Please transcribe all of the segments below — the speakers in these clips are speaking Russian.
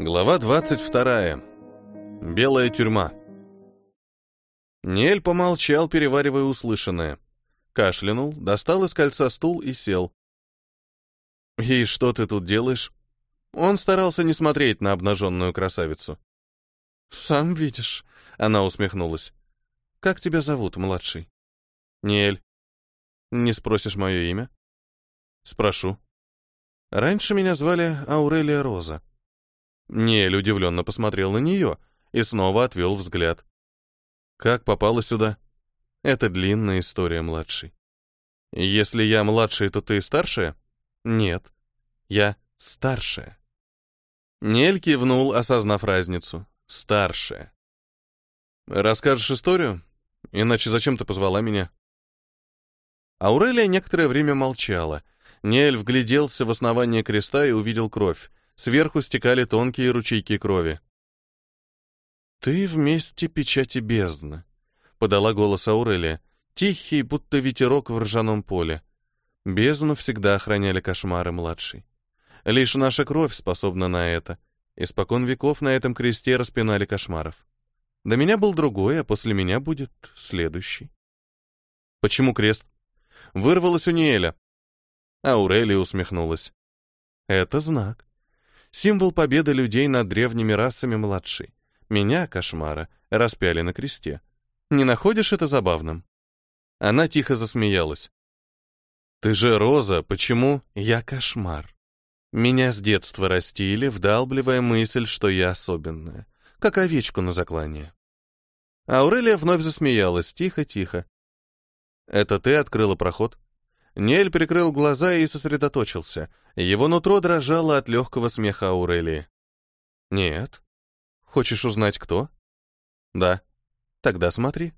Глава 22. Белая тюрьма. Нель помолчал, переваривая услышанное. Кашлянул, достал из кольца стул и сел. «И что ты тут делаешь?» Он старался не смотреть на обнаженную красавицу. «Сам видишь», — она усмехнулась. «Как тебя зовут, младший?» «Нель». «Не спросишь мое имя?» «Спрошу». «Раньше меня звали Аурелия Роза». Нель удивленно посмотрел на нее и снова отвел взгляд. «Как попала сюда?» «Это длинная история, младший». «Если я младший, то ты старшая?» «Нет, я старшая». Нель кивнул, осознав разницу. «Старшая». «Расскажешь историю? Иначе зачем ты позвала меня?» Аурелия некоторое время молчала. Нель вгляделся в основание креста и увидел кровь. Сверху стекали тонкие ручейки крови. «Ты вместе печати бездны», — подала голос Аурелия, тихий, будто ветерок в ржаном поле. Бездну всегда охраняли кошмары младший. Лишь наша кровь способна на это. Испокон веков на этом кресте распинали кошмаров. До меня был другой, а после меня будет следующий. Почему крест? Вырвалось у Ниэля. Аурелия усмехнулась. Это знак. Символ победы людей над древними расами младшей. Меня, кошмара, распяли на кресте. Не находишь это забавным? Она тихо засмеялась. Ты же Роза, почему я кошмар? Меня с детства растили, вдалбливая мысль, что я особенная, как овечку на заклание. Аурелия вновь засмеялась, тихо-тихо. «Это ты открыла проход?» Нель прикрыл глаза и сосредоточился. Его нутро дрожало от легкого смеха Аурелии. «Нет. Хочешь узнать, кто?» «Да. Тогда смотри».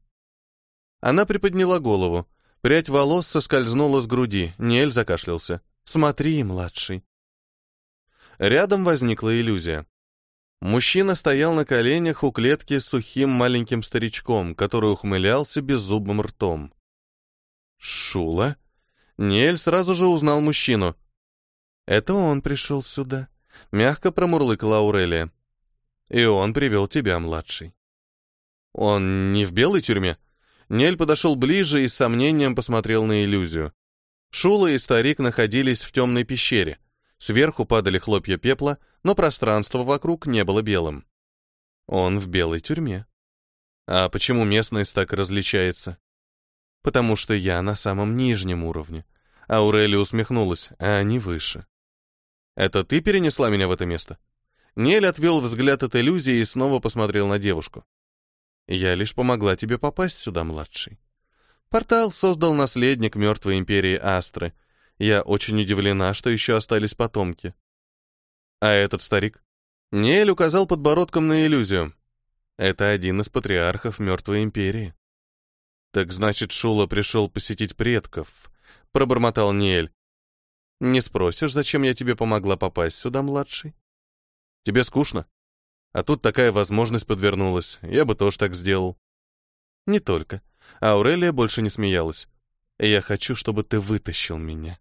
Она приподняла голову. Прядь волос соскользнула с груди. Нель закашлялся. «Смотри, младший». Рядом возникла иллюзия. Мужчина стоял на коленях у клетки с сухим маленьким старичком, который ухмылялся беззубым ртом. «Шула?» Ниэль сразу же узнал мужчину. «Это он пришел сюда», — мягко промурлыкала Аурелия. «И он привел тебя, младший». «Он не в белой тюрьме?» Нель подошел ближе и с сомнением посмотрел на иллюзию. Шула и старик находились в темной пещере. Сверху падали хлопья пепла, но пространство вокруг не было белым. Он в белой тюрьме. А почему местность так различается? Потому что я на самом нижнем уровне. Аурели усмехнулась, а они выше. «Это ты перенесла меня в это место?» Нель отвел взгляд от иллюзии и снова посмотрел на девушку. «Я лишь помогла тебе попасть сюда, младший. Портал создал наследник мертвой империи Астры. Я очень удивлена, что еще остались потомки. А этот старик?» Нель указал подбородком на иллюзию. Это один из патриархов мертвой империи. Так значит, Шула пришел посетить предков, — пробормотал Ниэль. «Не спросишь, зачем я тебе помогла попасть сюда, младший?» «Тебе скучно? А тут такая возможность подвернулась. Я бы тоже так сделал». «Не только». Аурелия больше не смеялась. «Я хочу, чтобы ты вытащил меня».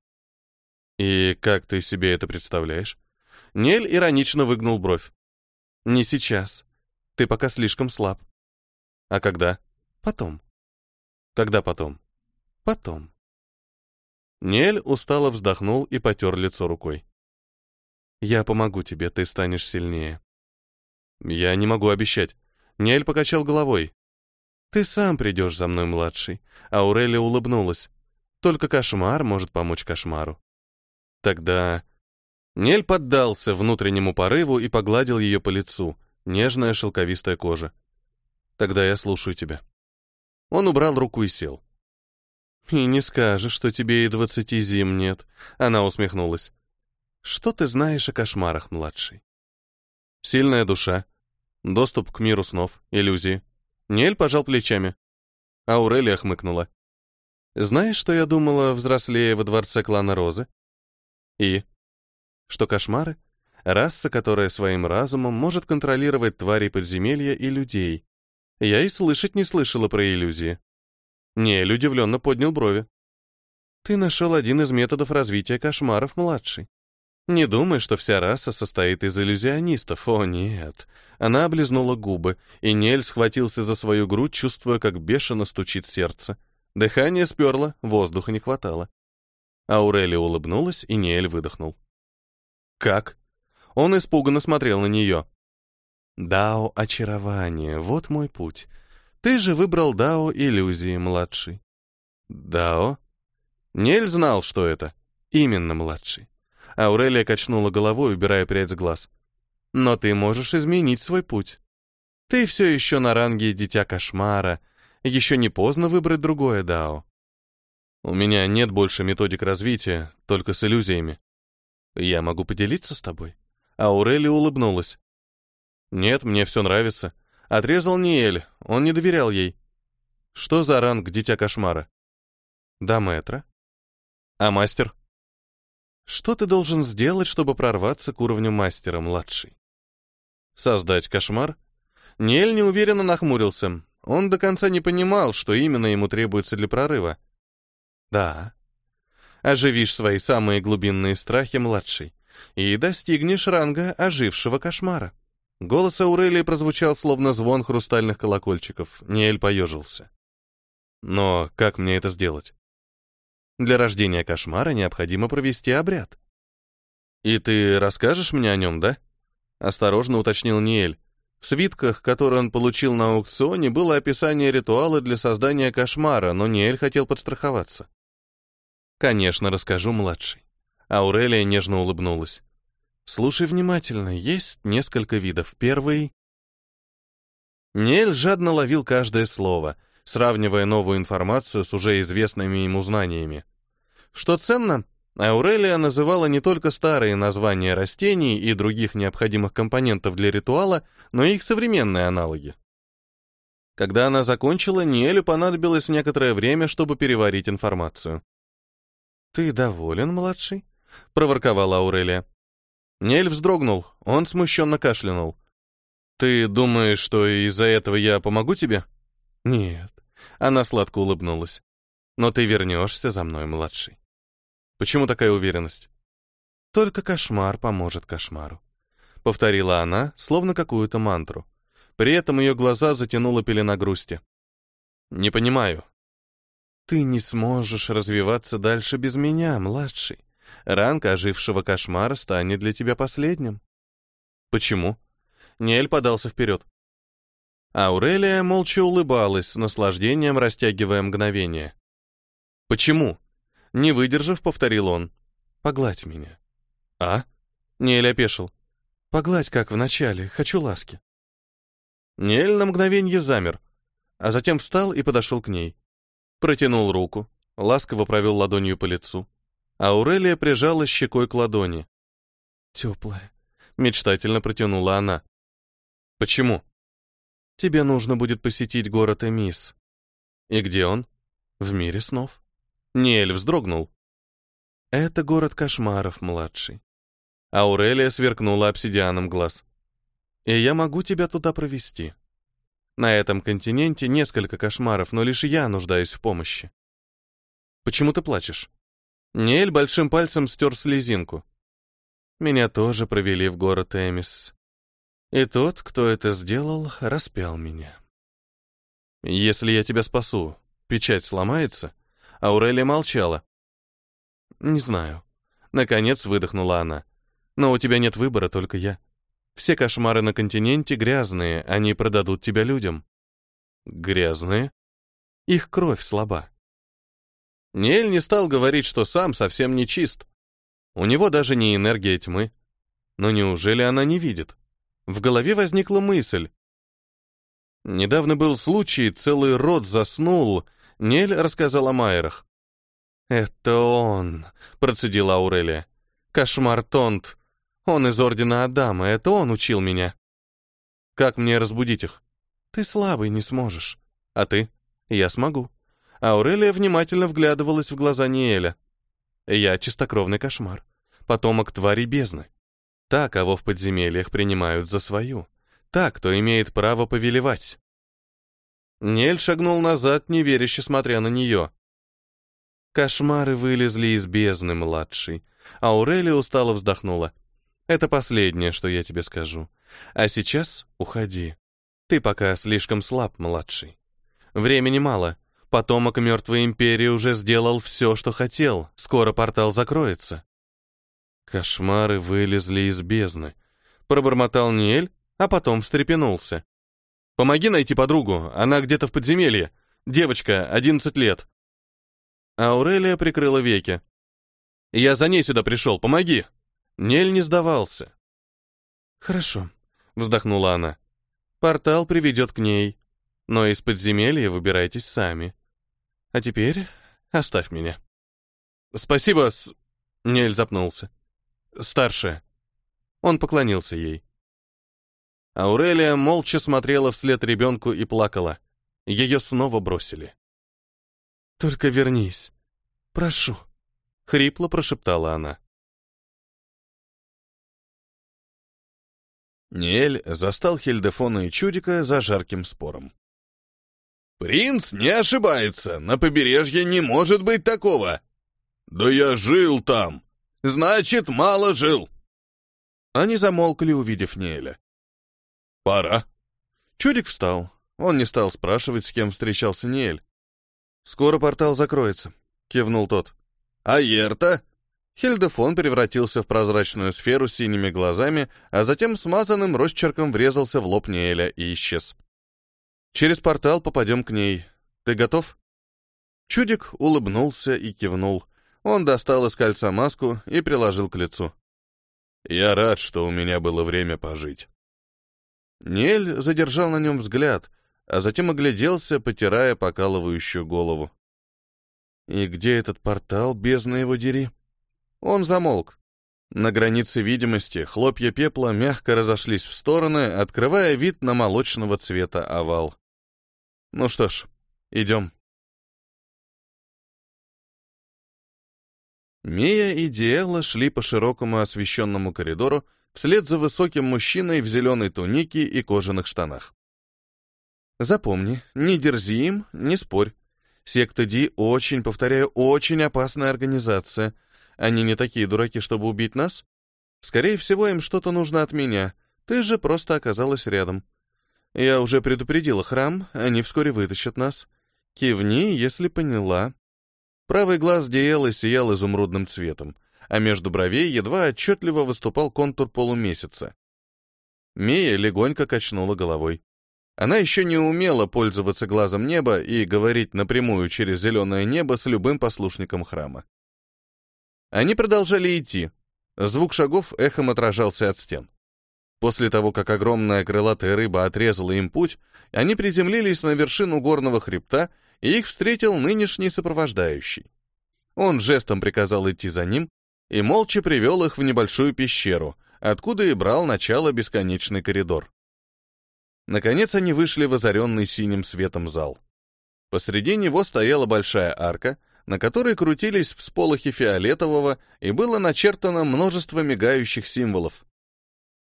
«И как ты себе это представляешь?» Нель иронично выгнул бровь. «Не сейчас. Ты пока слишком слаб». «А когда?» «Потом». «Когда потом?» «Потом». Нель устало вздохнул и потер лицо рукой. «Я помогу тебе, ты станешь сильнее». «Я не могу обещать». Нель покачал головой. «Ты сам придешь за мной, младший». Аурелия улыбнулась. «Только кошмар может помочь кошмару». «Тогда...» Нель поддался внутреннему порыву и погладил ее по лицу. Нежная шелковистая кожа. «Тогда я слушаю тебя». Он убрал руку и сел. «И не скажешь, что тебе и двадцати зим нет», — она усмехнулась. «Что ты знаешь о кошмарах, младший?» «Сильная душа, доступ к миру снов, иллюзии». Нель пожал плечами. Аурелия хмыкнула. «Знаешь, что я думала, взрослее во дворце клана Розы?» «И?» «Что кошмары — раса, которая своим разумом может контролировать твари подземелья и людей. Я и слышать не слышала про иллюзии». Нель удивленно поднял брови. «Ты нашел один из методов развития кошмаров, младший. Не думай, что вся раса состоит из иллюзионистов. О, нет. Она облизнула губы, и Нель схватился за свою грудь, чувствуя, как бешено стучит сердце. Дыхание сперло, воздуха не хватало. Аурелия улыбнулась, и Ниэль выдохнул. «Как?» Он испуганно смотрел на нее. «Дао — очарование, вот мой путь. Ты же выбрал Дао иллюзии, младший». «Дао?» Нель знал, что это. Именно младший. Аурелия качнула головой, убирая прядь с глаз. «Но ты можешь изменить свой путь. Ты все еще на ранге Дитя Кошмара. Еще не поздно выбрать другое Дао. У меня нет больше методик развития, только с иллюзиями. Я могу поделиться с тобой?» Аурелия улыбнулась. «Нет, мне все нравится». Отрезал Ниэль, он не доверял ей. «Что за ранг Дитя Кошмара?» «Да, мэтра». «А мастер?» Что ты должен сделать, чтобы прорваться к уровню мастера, младший? Создать кошмар? Нель неуверенно нахмурился. Он до конца не понимал, что именно ему требуется для прорыва. Да. Оживишь свои самые глубинные страхи, младший, и достигнешь ранга ожившего кошмара. Голос Аурелии прозвучал, словно звон хрустальных колокольчиков. Ниэль поежился. Но как мне это сделать? Для рождения кошмара необходимо провести обряд. «И ты расскажешь мне о нем, да?» — осторожно уточнил Ниэль. В свитках, которые он получил на аукционе, было описание ритуала для создания кошмара, но Ниэль хотел подстраховаться. «Конечно, расскажу, младший». Аурелия нежно улыбнулась. «Слушай внимательно, есть несколько видов. Первый...» Ниэль жадно ловил каждое слово, сравнивая новую информацию с уже известными ему знаниями. Что ценно, Аурелия называла не только старые названия растений и других необходимых компонентов для ритуала, но и их современные аналоги. Когда она закончила, Ниэлю понадобилось некоторое время, чтобы переварить информацию. «Ты доволен, младший?» — проворковала Аурелия. Ниэль вздрогнул, он смущенно кашлянул. «Ты думаешь, что из-за этого я помогу тебе?» «Нет». Она сладко улыбнулась. «Но ты вернешься за мной, младший». Почему такая уверенность? Только кошмар поможет кошмару. Повторила она, словно какую-то мантру. При этом ее глаза затянула пелена грусти. Не понимаю. Ты не сможешь развиваться дальше без меня, младший. Ранг ожившего кошмара станет для тебя последним. Почему? Нель подался вперед. Аурелия молча улыбалась, с наслаждением растягивая мгновение. «Почему?» Не выдержав, повторил он. «Погладь меня». «А?» Нель опешил. «Погладь, как в начале. Хочу ласки». Нель на мгновенье замер, а затем встал и подошел к ней. Протянул руку, ласково провел ладонью по лицу. А Аурелия прижала щекой к ладони. «Теплая», — мечтательно протянула она. «Почему?» «Тебе нужно будет посетить город Эмис». «И где он?» «В мире снов». Ниэль вздрогнул. «Это город кошмаров, младший». Аурелия сверкнула обсидианом глаз. «И я могу тебя туда провести. На этом континенте несколько кошмаров, но лишь я нуждаюсь в помощи». «Почему ты плачешь?» Ниэль большим пальцем стер слезинку. «Меня тоже провели в город Эмис. И тот, кто это сделал, распял меня. Если я тебя спасу, печать сломается?» Аурелия молчала. «Не знаю». Наконец выдохнула она. «Но у тебя нет выбора, только я. Все кошмары на континенте грязные, они продадут тебя людям». «Грязные?» «Их кровь слаба». Нель не стал говорить, что сам совсем не чист. У него даже не энергия тьмы. Но неужели она не видит? В голове возникла мысль. Недавно был случай, целый род заснул, Нель рассказал о Майерах. «Это он», — процедила Аурелия. «Кошмар Тонт. Он из Ордена Адама, это он учил меня». «Как мне разбудить их?» «Ты слабый, не сможешь. А ты?» «Я смогу». Аурелия внимательно вглядывалась в глаза Ниэля. «Я чистокровный кошмар, потомок твари бездны. Та, кого в подземельях принимают за свою. Та, кто имеет право повелевать». Нель шагнул назад, неверяще смотря на нее. Кошмары вылезли из бездны, младший. Аурелия устало вздохнула. «Это последнее, что я тебе скажу. А сейчас уходи. Ты пока слишком слаб, младший. Времени мало. Потомок мертвой империи уже сделал все, что хотел. Скоро портал закроется». Кошмары вылезли из бездны. Пробормотал Ниэль, а потом встрепенулся. «Помоги найти подругу, она где-то в подземелье. Девочка, 11 лет». Аурелия прикрыла веки. «Я за ней сюда пришел, помоги!» Нель не сдавался. «Хорошо», — вздохнула она. «Портал приведет к ней, но из подземелья выбирайтесь сами. А теперь оставь меня». «Спасибо, с...» — Нель запнулся. «Старшая». Он поклонился ей. Аурелия молча смотрела вслед ребенку и плакала. Ее снова бросили. «Только вернись. Прошу», — хрипло прошептала она. Ниэль застал Хельдефона и Чудика за жарким спором. «Принц не ошибается, на побережье не может быть такого!» «Да я жил там!» «Значит, мало жил!» Они замолкли, увидев Ниэля. «Пора». Чудик встал. Он не стал спрашивать, с кем встречался Ниэль. «Скоро портал закроется», — кивнул тот. «А Ерта?» Хильдефон превратился в прозрачную сферу с синими глазами, а затем смазанным росчерком врезался в лоб Ниэля и исчез. «Через портал попадем к ней. Ты готов?» Чудик улыбнулся и кивнул. Он достал из кольца маску и приложил к лицу. «Я рад, что у меня было время пожить». Нель задержал на нем взгляд, а затем огляделся, потирая покалывающую голову. «И где этот портал, бездна его дери?» Он замолк. На границе видимости хлопья пепла мягко разошлись в стороны, открывая вид на молочного цвета овал. «Ну что ж, идем». Мия и Диэла шли по широкому освещенному коридору, вслед за высоким мужчиной в зеленой тунике и кожаных штанах. Запомни, не дерзи им, не спорь. Секта Ди очень, повторяю, очень опасная организация. Они не такие дураки, чтобы убить нас. Скорее всего, им что-то нужно от меня. Ты же просто оказалась рядом. Я уже предупредила храм, они вскоре вытащат нас. Кивни, если поняла. Правый глаз Диэлы сиял изумрудным цветом а между бровей едва отчетливо выступал контур полумесяца. Мия легонько качнула головой. Она еще не умела пользоваться глазом неба и говорить напрямую через зеленое небо с любым послушником храма. Они продолжали идти. Звук шагов эхом отражался от стен. После того, как огромная крылатая рыба отрезала им путь, они приземлились на вершину горного хребта, и их встретил нынешний сопровождающий. Он жестом приказал идти за ним, и молча привел их в небольшую пещеру, откуда и брал начало бесконечный коридор. Наконец они вышли в озаренный синим светом зал. Посреди него стояла большая арка, на которой крутились всполохи фиолетового, и было начертано множество мигающих символов.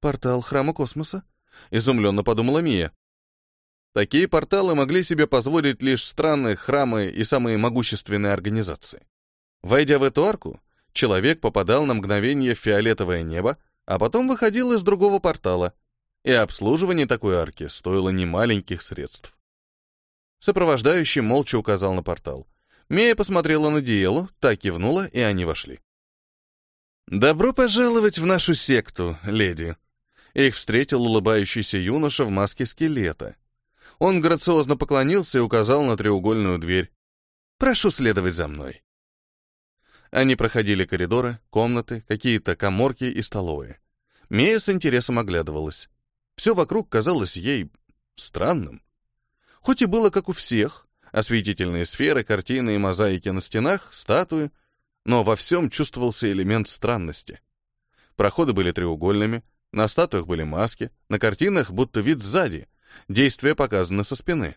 «Портал храма космоса?» — изумленно подумала Мия. Такие порталы могли себе позволить лишь странные храмы и самые могущественные организации. Войдя в эту арку, человек попадал на мгновение в фиолетовое небо, а потом выходил из другого портала, и обслуживание такой арки стоило немаленьких средств. Сопровождающий молча указал на портал. Мия посмотрела на Диелу, та кивнула, и они вошли. «Добро пожаловать в нашу секту, леди!» Их встретил улыбающийся юноша в маске скелета. Он грациозно поклонился и указал на треугольную дверь. «Прошу следовать за мной». Они проходили коридоры, комнаты, какие-то коморки и столовые. Мия с интересом оглядывалась. Все вокруг казалось ей странным. Хоть и было как у всех, осветительные сферы, картины и мозаики на стенах, статуи, но во всем чувствовался элемент странности. Проходы были треугольными, на статуях были маски, на картинах будто вид сзади, действие показано со спины.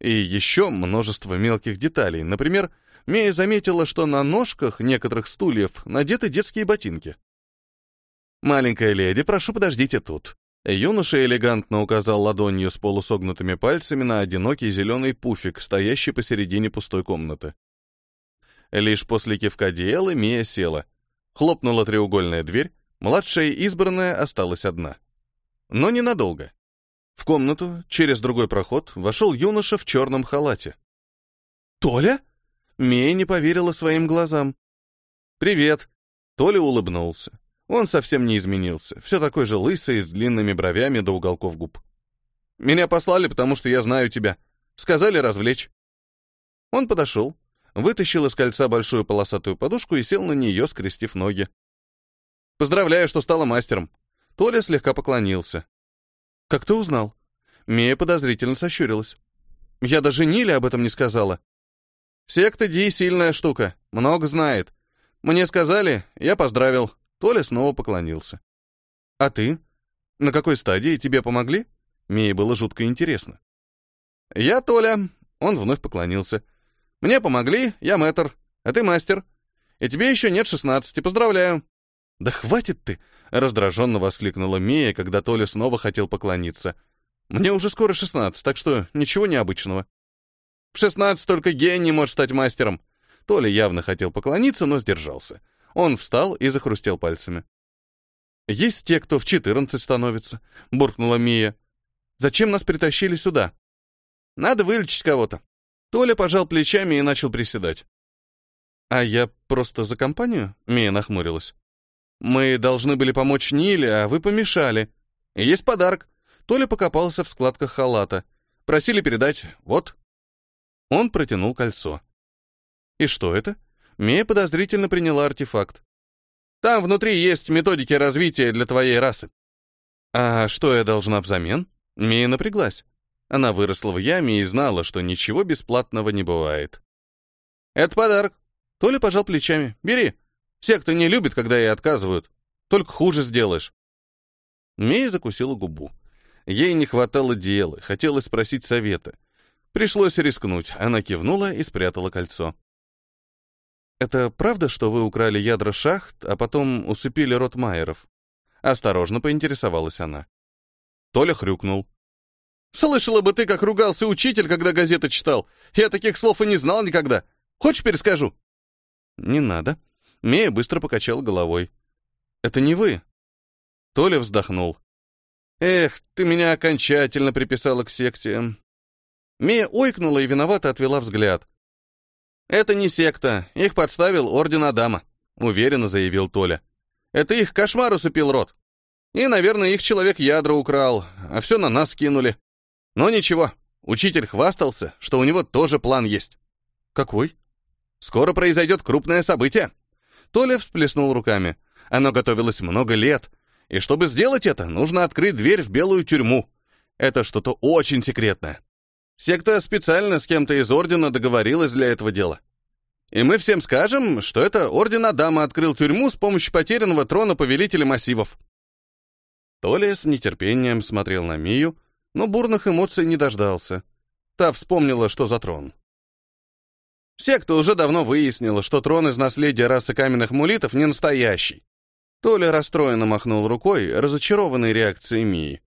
И еще множество мелких деталей, например, Мия заметила, что на ножках некоторых стульев надеты детские ботинки. «Маленькая леди, прошу, подождите тут». Юноша элегантно указал ладонью с полусогнутыми пальцами на одинокий зеленый пуфик, стоящий посередине пустой комнаты. Лишь после кивка Диэлы Мия села. Хлопнула треугольная дверь, младшая избранная осталась одна. Но ненадолго. В комнату, через другой проход, вошел юноша в черном халате. «Толя?» Мия не поверила своим глазам. «Привет!» Толя улыбнулся. Он совсем не изменился, все такой же лысый, с длинными бровями до уголков губ. «Меня послали, потому что я знаю тебя. Сказали развлечь». Он подошел, вытащил из кольца большую полосатую подушку и сел на нее, скрестив ноги. «Поздравляю, что стала мастером». Толя слегка поклонился. «Как ты узнал?» Мия подозрительно сощурилась. «Я даже Ниле об этом не сказала». «Секта Ди — сильная штука, много знает. Мне сказали, я поздравил». Толя снова поклонился. «А ты? На какой стадии тебе помогли?» Мии было жутко интересно. «Я Толя», — он вновь поклонился. «Мне помогли, я мэтр, а ты мастер. И тебе еще нет шестнадцати, поздравляю». «Да хватит ты!» — раздраженно воскликнула Мия, когда Толя снова хотел поклониться. «Мне уже скоро шестнадцать, так что ничего необычного». «В шестнадцать только гений может стать мастером». Толя явно хотел поклониться, но сдержался. Он встал и захрустел пальцами. «Есть те, кто в четырнадцать становится», — буркнула Мия. «Зачем нас притащили сюда?» «Надо вылечить кого-то». Толя пожал плечами и начал приседать. «А я просто за компанию?» — Мия нахмурилась. Мы должны были помочь Ниле, а вы помешали. Есть подарок. Толя покопался в складках халата. Просили передать. Вот. Он протянул кольцо. И что это? Мия подозрительно приняла артефакт. Там внутри есть методики развития для твоей расы. А что я должна взамен? Мия напряглась. Она выросла в яме и знала, что ничего бесплатного не бывает. Это подарок. Толя пожал плечами. Бери. Все, кто не любит, когда ей отказывают. Только хуже сделаешь. Мия закусила губу. Ей не хватало дела, хотелось спросить совета. Пришлось рискнуть. Она кивнула и спрятала кольцо. «Это правда, что вы украли ядра шахт, а потом усыпили рот Майеров?» Осторожно поинтересовалась она. Толя хрюкнул. «Слышала бы ты, как ругался учитель, когда газеты читал. Я таких слов и не знал никогда. Хочешь, перескажу?» «Не надо», Мия быстро покачал головой. «Это не вы?» Толя вздохнул. «Эх, ты меня окончательно приписала к секте». Мия ойкнула и виновато отвела взгляд. «Это не секта, их подставил Орден Адама», — уверенно заявил Толя. «Это их кошмар усыпил рот. И, наверное, их человек ядра украл, а все на нас кинули. Но ничего, учитель хвастался, что у него тоже план есть». «Какой?» «Скоро произойдет крупное событие», Толя всплеснул руками. Оно готовилось много лет. И чтобы сделать это, нужно открыть дверь в белую тюрьму. Это что-то очень секретное. Секта специально с кем-то из Ордена договорилась для этого дела. И мы всем скажем, что это Орден Адама открыл тюрьму с помощью потерянного трона Повелителя Массивов. Толя с нетерпением смотрел на Мию, но бурных эмоций не дождался. Та вспомнила, что за трон. Секта уже давно выяснила, что трон из наследия расы каменных мулитов не настоящий. Толя расстроенно махнул рукой, разочарованной реакцией Мии.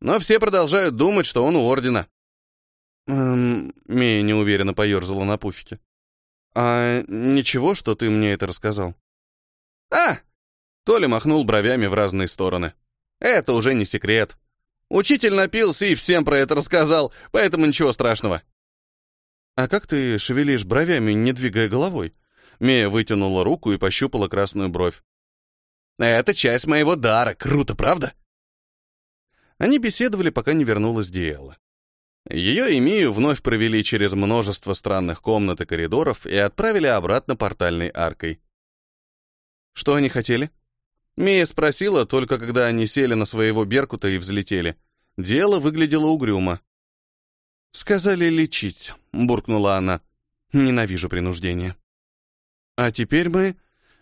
Но все продолжают думать, что он у Ордена. Эм, Мия неуверенно поерзала на пуфике. «А ничего, что ты мне это рассказал?» «А!» Толя махнул бровями в разные стороны. «Это уже не секрет. Учитель напился и всем про это рассказал, поэтому ничего страшного. «А как ты шевелишь бровями, не двигая головой?» Мия вытянула руку и пощупала красную бровь. «Это часть моего дара. Круто, правда?» Они беседовали, пока не вернулась Диэла. Ее и Мию вновь провели через множество странных комнат и коридоров и отправили обратно портальной аркой. Что они хотели? Мия спросила, только когда они сели на своего Беркута и взлетели. Дело выглядело угрюмо. «Сказали лечить», — буркнула она. «Ненавижу принуждение». «А теперь мы...»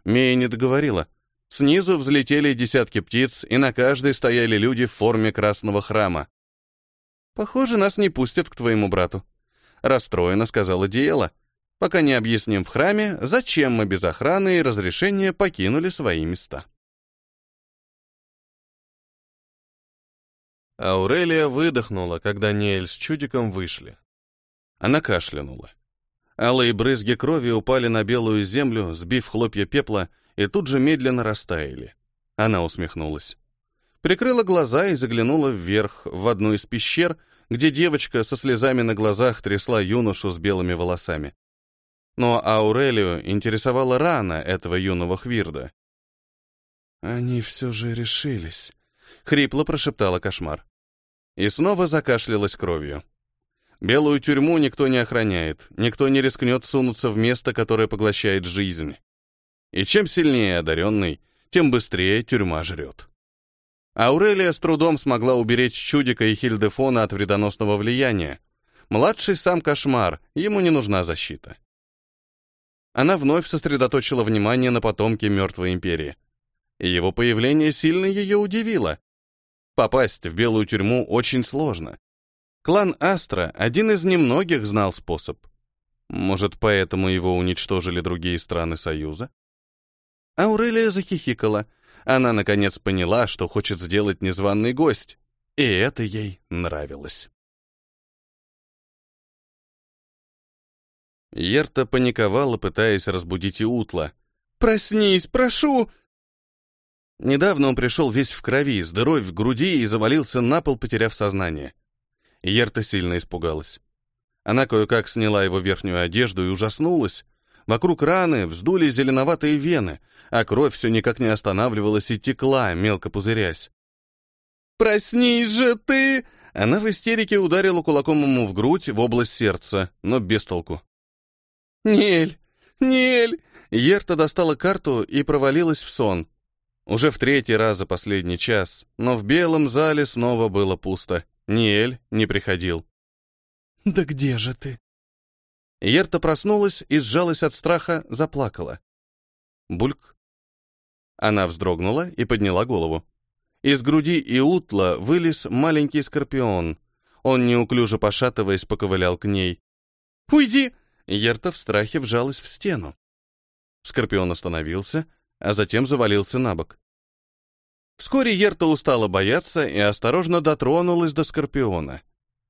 Мия не договорила. Снизу взлетели десятки птиц, и на каждой стояли люди в форме красного храма. «Похоже, нас не пустят к твоему брату», — расстроенно сказала Диэла, пока не объясним в храме, зачем мы без охраны и разрешения покинули свои места. Аурелия выдохнула, когда Неэль с чудиком вышли. Она кашлянула. Алые брызги крови упали на белую землю, сбив хлопья пепла, и тут же медленно растаяли. Она усмехнулась. Прикрыла глаза и заглянула вверх, в одну из пещер, где девочка со слезами на глазах трясла юношу с белыми волосами. Но Аурелию интересовала рана этого юного Хвирда. «Они все же решились», — хрипло прошептала кошмар. И снова закашлялась кровью. Белую тюрьму никто не охраняет, никто не рискнет сунуться в место, которое поглощает жизнь. И чем сильнее одаренный, тем быстрее тюрьма жрет. Аурелия с трудом смогла уберечь чудика и Хильдефона от вредоносного влияния. Младший сам кошмар, ему не нужна защита. Она вновь сосредоточила внимание на потомке мертвой империи. И его появление сильно ее удивило. Попасть в белую тюрьму очень сложно. Клан Астра один из немногих знал способ. Может, поэтому его уничтожили другие страны Союза? Аурелия захихикала. Она, наконец, поняла, что хочет сделать незваный гость, и это ей нравилось. Ерта паниковала, пытаясь разбудить Иутла. «Проснись, прошу!» Недавно он пришел весь в крови, с дырой в груди и завалился на пол, потеряв сознание. Ерта сильно испугалась. Она кое-как сняла его верхнюю одежду и ужаснулась. Вокруг раны вздули зеленоватые вены, а кровь все никак не останавливалась и текла, мелко пузырясь. «Проснись же ты!» Она в истерике ударила кулаком ему в грудь, в область сердца, но без толку. «Нель! Нель!» Ерта достала карту и провалилась в сон. Уже в третий раз за последний час, но в белом зале снова было пусто. Ниэль не приходил. «Да где же ты?» Ерта проснулась и сжалась от страха, заплакала. Бульк. Она вздрогнула и подняла голову. Из груди Иутла вылез маленький скорпион. Он, неуклюже пошатываясь, поковылял к ней. «Уйди!» Ерта в страхе вжалась в стену. Скорпион остановился, а затем завалился на бок. Вскоре Ерта устала бояться и осторожно дотронулась до Скорпиона.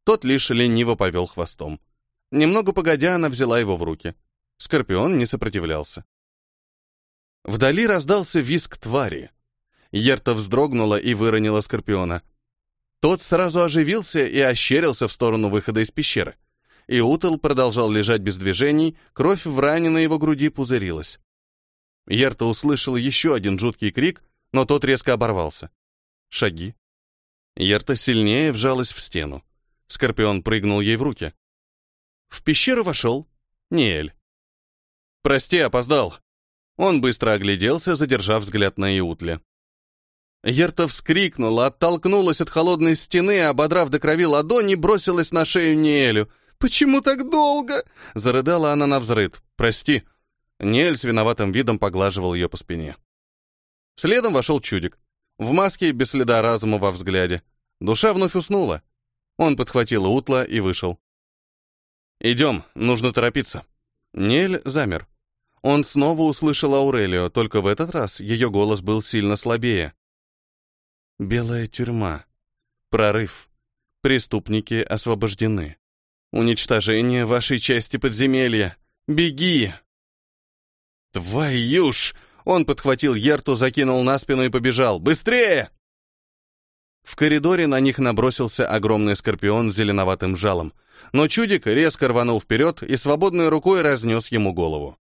Тот лишь лениво повел хвостом. Немного погодя, она взяла его в руки. Скорпион не сопротивлялся. Вдали раздался визг твари. Ерта вздрогнула и выронила Скорпиона. Тот сразу оживился и ощерился в сторону выхода из пещеры. И Утел продолжал лежать без движений, кровь в ране на его груди пузырилась. Ерта услышал еще один жуткий крик, но тот резко оборвался. Шаги. Ерта сильнее вжалась в стену. Скорпион прыгнул ей в руки. В пещеру вошел Ниэль. «Прости, опоздал». Он быстро огляделся, задержав взгляд на Иутле. Ерта вскрикнула, оттолкнулась от холодной стены, ободрав до крови ладони, бросилась на шею Ниэлю. «Почему так долго?» — зарыдала она на взрыд. «Прости». Ниэль с виноватым видом поглаживал ее по спине. Следом вошел чудик. В маске, без следа разума во взгляде. Душа вновь уснула. Он подхватил утла и вышел. «Идем, нужно торопиться». Нель замер. Он снова услышал Аурелию, только в этот раз ее голос был сильно слабее. «Белая тюрьма. Прорыв. Преступники освобождены. Уничтожение вашей части подземелья. Беги!» «Твою ж!» Он подхватил Ерту, закинул на спину и побежал. «Быстрее!» В коридоре на них набросился огромный скорпион с зеленоватым жалом, но чудик резко рванул вперед и свободной рукой разнес ему голову.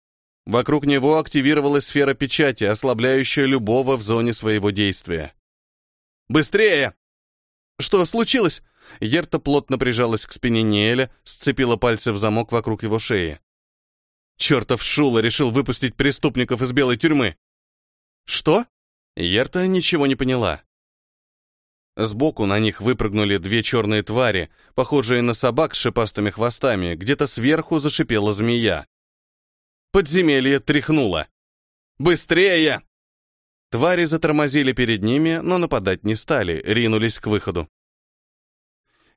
Вокруг него активировалась сфера печати, ослабляющая любого в зоне своего действия. «Быстрее!» «Что случилось?» Ерта плотно прижалась к спине Неэля, сцепила пальцы в замок вокруг его шеи. Чертов Шула решил выпустить преступников из белой тюрьмы. Что? Ерта ничего не поняла. Сбоку на них выпрыгнули две черные твари, похожие на собак с шипастыми хвостами, где-то сверху зашипела змея. Подземелье тряхнуло. «Быстрее!» Твари затормозили перед ними, но нападать не стали, ринулись к выходу.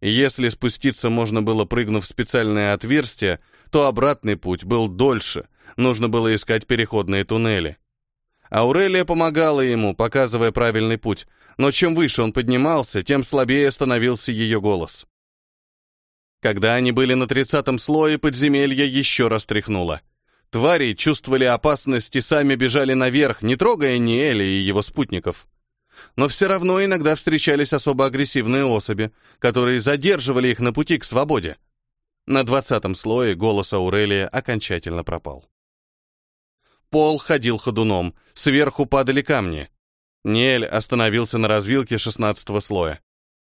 Если спуститься можно было, прыгнув в специальное отверстие, то обратный путь был дольше, нужно было искать переходные туннели. Аурелия помогала ему, показывая правильный путь, но чем выше он поднимался, тем слабее становился ее голос. Когда они были на тридцатом слое, подземелье еще раз тряхнуло. Твари чувствовали опасность и сами бежали наверх, не трогая Ниэля и его спутников. Но все равно иногда встречались особо агрессивные особи, которые задерживали их на пути к свободе. На двадцатом слое голос Аурелия окончательно пропал. Пол ходил ходуном, сверху падали камни. Ниэль остановился на развилке шестнадцатого слоя.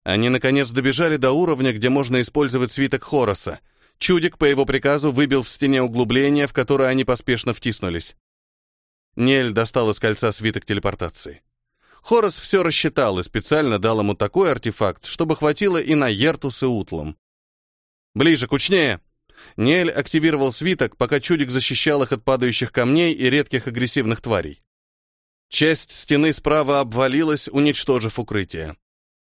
Они, наконец, добежали до уровня, где можно использовать свиток Хороса. Чудик по его приказу выбил в стене углубление, в которое они поспешно втиснулись. Нель достал из кольца свиток телепортации. Хорос все рассчитал и специально дал ему такой артефакт, чтобы хватило и на Ертус и Утлом. «Ближе, кучнее!» Нель активировал свиток, пока чудик защищал их от падающих камней и редких агрессивных тварей. Часть стены справа обвалилась, уничтожив укрытие.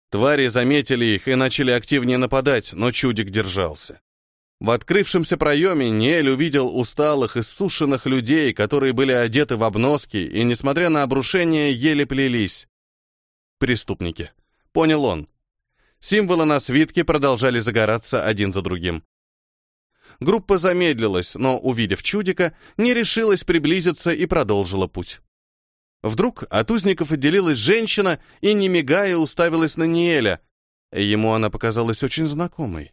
Твари заметили их и начали активнее нападать, но чудик держался. В открывшемся проеме Ниэль увидел усталых, и иссушенных людей, которые были одеты в обноски и, несмотря на обрушение, еле плелись. Преступники. Понял он. Символы на свитке продолжали загораться один за другим. Группа замедлилась, но, увидев чудика, не решилась приблизиться и продолжила путь. Вдруг от узников отделилась женщина и, не мигая, уставилась на Ниэля. Ему она показалась очень знакомой.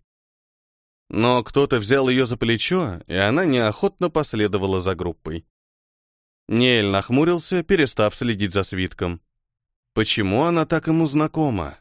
Но кто-то взял ее за плечо, и она неохотно последовала за группой. Ниэль нахмурился, перестав следить за свитком. Почему она так ему знакома?